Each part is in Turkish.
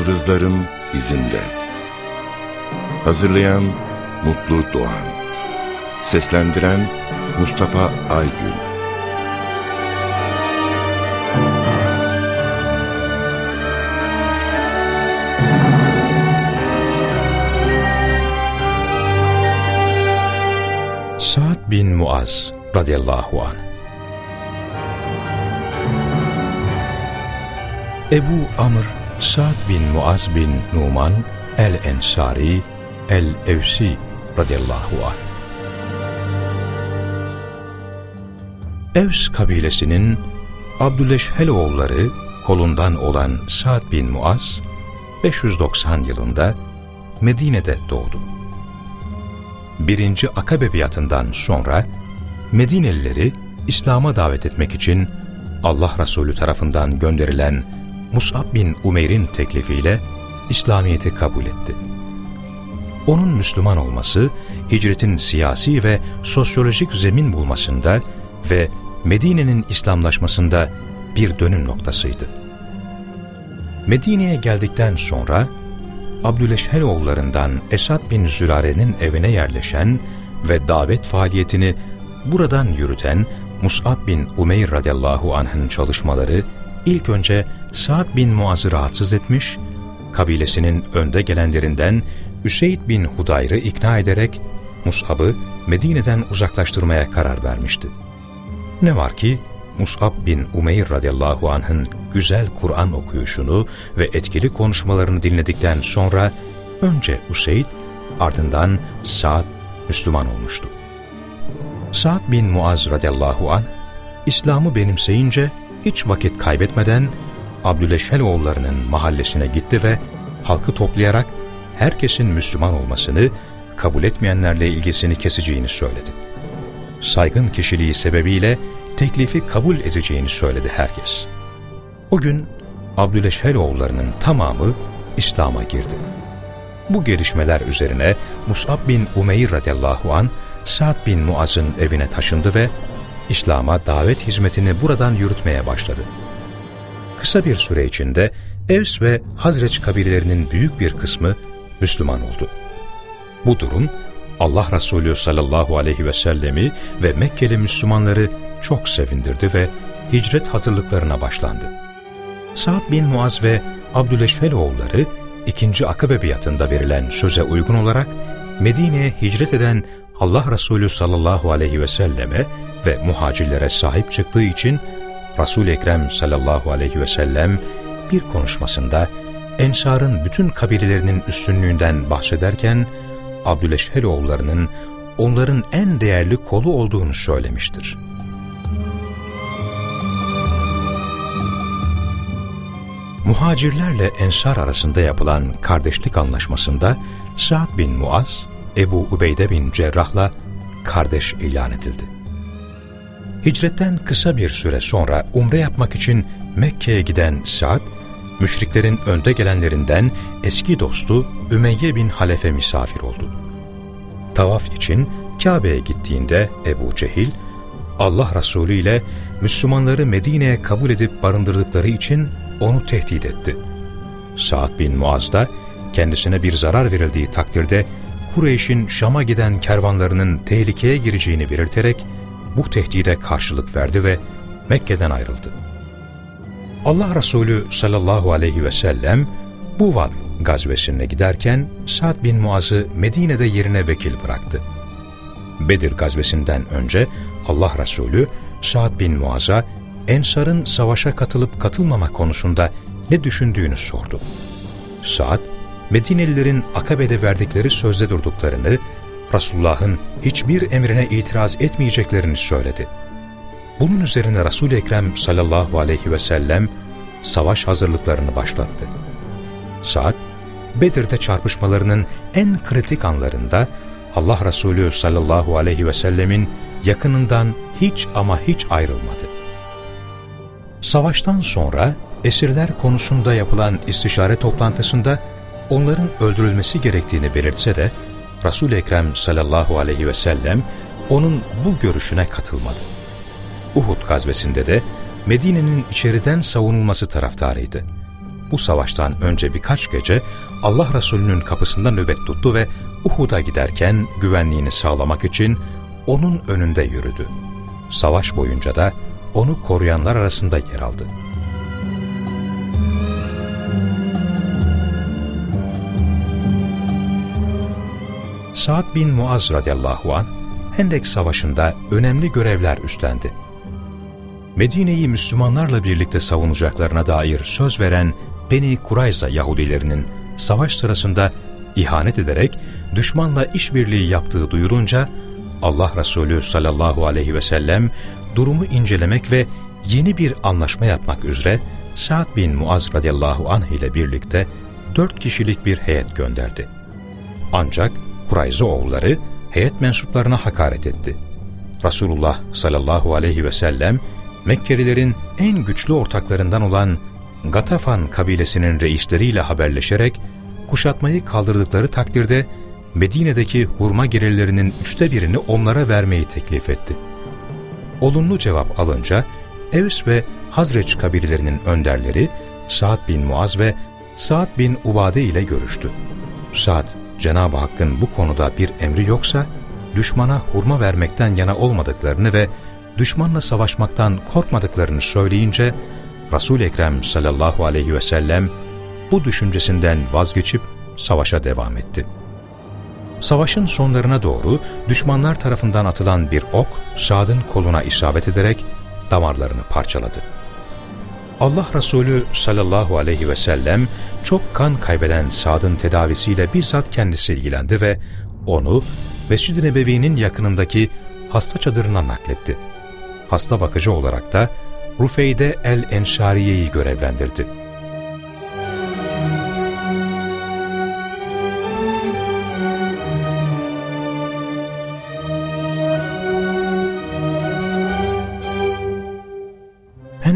Yıldızların izinde. Hazırlayan Mutlu Doğan. Seslendiren Mustafa Aygün. Sa'd bin Muaz radıyallahu anh Ebu Amr Sa'd bin Muaz bin Numan el-Ensari el-Evsi radıyallahu anh Evs kabilesinin Abdüleşheloğulları kolundan olan Sa'd bin Muaz 590 yılında Medine'de doğdu. Birinci Akabe biatından sonra Medinelileri İslam'a davet etmek için Allah Resulü tarafından gönderilen Mus'ab bin Umeyr'in teklifiyle İslamiyet'i kabul etti. Onun Müslüman olması, hicretin siyasi ve sosyolojik zemin bulmasında ve Medine'nin İslamlaşmasında bir dönüm noktasıydı. Medine'ye geldikten sonra Abdüleşheloğullarından Esad bin Zürare'nin evine yerleşen ve davet faaliyetini buradan yürüten Mus'ab bin Umeyr radıyallahu anh'ın çalışmaları ilk önce Sa'd bin Muaz'ı rahatsız etmiş, kabilesinin önde gelenlerinden Üseyd bin Hudayr'ı ikna ederek Mus'ab'ı Medine'den uzaklaştırmaya karar vermişti. Ne var ki Mus'ab bin Umeyr radıyallahu anh'ın güzel Kur'an okuyuşunu ve etkili konuşmalarını dinledikten sonra önce Useyd ardından Sa'd Müslüman olmuştu. Sa'd bin Muaz radıyallahu anh İslam'ı benimseyince hiç vakit kaybetmeden Abdüleşheloğullarının mahallesine gitti ve halkı toplayarak herkesin Müslüman olmasını, kabul etmeyenlerle ilgisini keseceğini söyledi. Saygın kişiliği sebebiyle teklifi kabul edeceğini söyledi herkes. O gün Abdüleşheloğullarının tamamı İslam'a girdi. Bu gelişmeler üzerine Mus'ab bin Umeyr radıyallahu an Sa'd bin Muaz'ın evine taşındı ve İslam'a davet hizmetini buradan yürütmeye başladı. Kısa bir süre içinde Evs ve Hazreç kabilelerinin büyük bir kısmı Müslüman oldu. Bu durum Allah Resulü sallallahu aleyhi ve sellemi ve Mekkeli Müslümanları çok sevindirdi ve hicret hazırlıklarına başlandı. Sa'd bin Muaz ve Abdüleşveloğulları ikinci Akabe biatında verilen söze uygun olarak Medine'ye hicret eden Allah Resulü sallallahu aleyhi ve selleme ve muhacirlere sahip çıktığı için resul Ekrem sallallahu aleyhi ve sellem bir konuşmasında Ensar'ın bütün kabilelerinin üstünlüğünden bahsederken Abdüleşheloğullarının onların en değerli kolu olduğunu söylemiştir. Muhacirlerle Ensar arasında yapılan kardeşlik anlaşmasında Sa'd bin Muaz, Ebu Ubeyde bin Cerrah'la kardeş ilan edildi. Hicretten kısa bir süre sonra umre yapmak için Mekke'ye giden Sa'd, müşriklerin önde gelenlerinden eski dostu Ümeyye bin Halefe misafir oldu. Tavaf için Kabe'ye gittiğinde Ebu Cehil, Allah Resulü ile Müslümanları Medine'ye kabul edip barındırdıkları için onu tehdit etti. Sa'd bin Muaz da kendisine bir zarar verildiği takdirde Kureyş'in Şam'a giden kervanlarının tehlikeye gireceğini belirterek bu tehdide karşılık verdi ve Mekke'den ayrıldı. Allah Resulü sallallahu aleyhi ve sellem Buvat gazvesine giderken Sa'd bin Muaz'ı Medine'de yerine vekil bıraktı. Bedir gazvesinden önce Allah Resulü Sa'd bin Muaz'a Ensar'ın savaşa katılıp katılmama konusunda ne düşündüğünü sordu. Sa'd, Medinelilerin Akabe'de verdikleri sözde durduklarını, Resulullah'ın hiçbir emrine itiraz etmeyeceklerini söyledi. Bunun üzerine Resul-i Ekrem sallallahu aleyhi ve sellem savaş hazırlıklarını başlattı. Saat, Bedir'de çarpışmalarının en kritik anlarında Allah Resulü sallallahu aleyhi ve sellemin yakınından hiç ama hiç ayrılmadı. Savaştan sonra esirler konusunda yapılan istişare toplantısında onların öldürülmesi gerektiğini belirtse de Resul-i Ekrem sallallahu aleyhi ve sellem onun bu görüşüne katılmadı. Uhud gazvesinde de Medine'nin içeriden savunulması taraftarıydı. bu savaştan önce birkaç gece Allah Resulü'nün kapısında nöbet tuttu ve Uhud'a giderken güvenliğini sağlamak için onun önünde yürüdü. Savaş boyunca da onu koruyanlar arasında yer aldı. Sa'd bin Muaz radıyallahu an Hendek Savaşı'nda önemli görevler üstlendi. Medine'yi Müslümanlarla birlikte savunacaklarına dair söz veren Beni Kurayza Yahudilerinin savaş sırasında ihanet ederek düşmanla işbirliği yaptığı duyurunca Allah Resulü sallallahu aleyhi ve sellem durumu incelemek ve yeni bir anlaşma yapmak üzere Sa'd bin Muaz radıyallahu anh ile birlikte dört kişilik bir heyet gönderdi. Ancak Kurayza oğulları heyet mensuplarına hakaret etti. Resulullah sallallahu aleyhi ve sellem Mekkelilerin en güçlü ortaklarından olan Gatafan kabilesinin reisleriyle haberleşerek kuşatmayı kaldırdıkları takdirde Medine'deki hurma gelirlerinin üçte birini onlara vermeyi teklif etti. Olumlu cevap alınca Evs ve Hazreç kabilelerinin önderleri Sa'd bin Muaz ve Sa'd bin Ubade ile görüştü. Sa'd, Cenab-ı Hakk'ın bu konuda bir emri yoksa, düşmana hurma vermekten yana olmadıklarını ve düşmanla savaşmaktan korkmadıklarını söyleyince, Resul-i Ekrem sallallahu aleyhi ve sellem bu düşüncesinden vazgeçip savaşa devam etti. Savaşın sonlarına doğru düşmanlar tarafından atılan bir ok Sa'd'ın koluna isabet ederek damarlarını parçaladı. Allah Resulü sallallahu aleyhi ve sellem çok kan kaybeden Sa'd'ın tedavisiyle bizzat kendisi ilgilendi ve onu Mescid-i Nebevi'nin yakınındaki hasta çadırına nakletti. Hasta bakıcı olarak da Rufeyde el-Enşariye'yi görevlendirdi.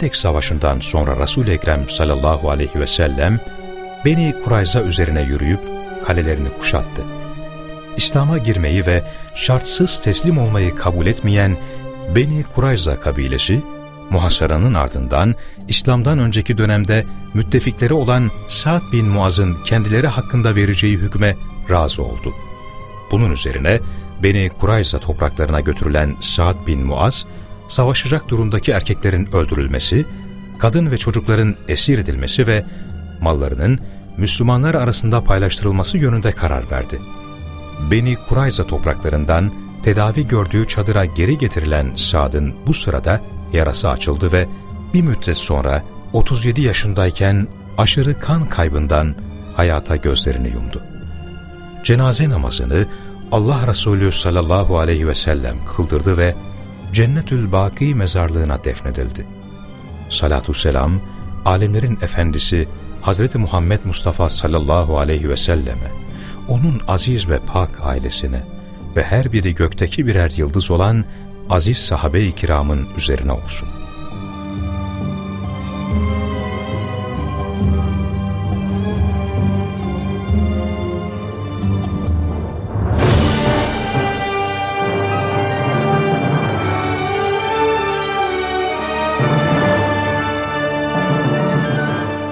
Hendek Savaşı'ndan sonra Resul-i Ekrem sallallahu aleyhi ve sellem Beni Kurayza üzerine yürüyüp kalelerini kuşattı. İslam'a girmeyi ve şartsız teslim olmayı kabul etmeyen Beni Kurayza kabilesi, muhasaranın ardından İslam'dan önceki dönemde müttefikleri olan Sa'd bin Muaz'ın kendileri hakkında vereceği hükme razı oldu. Bunun üzerine Beni Kurayza topraklarına götürülen Sa'd bin Muaz, savaşacak durumdaki erkeklerin öldürülmesi, kadın ve çocukların esir edilmesi ve mallarının Müslümanlar arasında paylaştırılması yönünde karar verdi. Beni Kurayza topraklarından tedavi gördüğü çadıra geri getirilen Sad'ın bu sırada yarası açıldı ve bir müddet sonra 37 yaşındayken aşırı kan kaybından hayata gözlerini yumdu. Cenaze namazını Allah Resulü sallallahu aleyhi ve sellem kıldırdı ve Cennetül Baki mezarlığına defnedildi. Salatü selam, alemlerin efendisi Hazreti Muhammed Mustafa sallallahu aleyhi ve selleme, onun aziz ve pak ailesine ve her biri gökteki birer yıldız olan aziz sahabe-i kiramın üzerine olsun.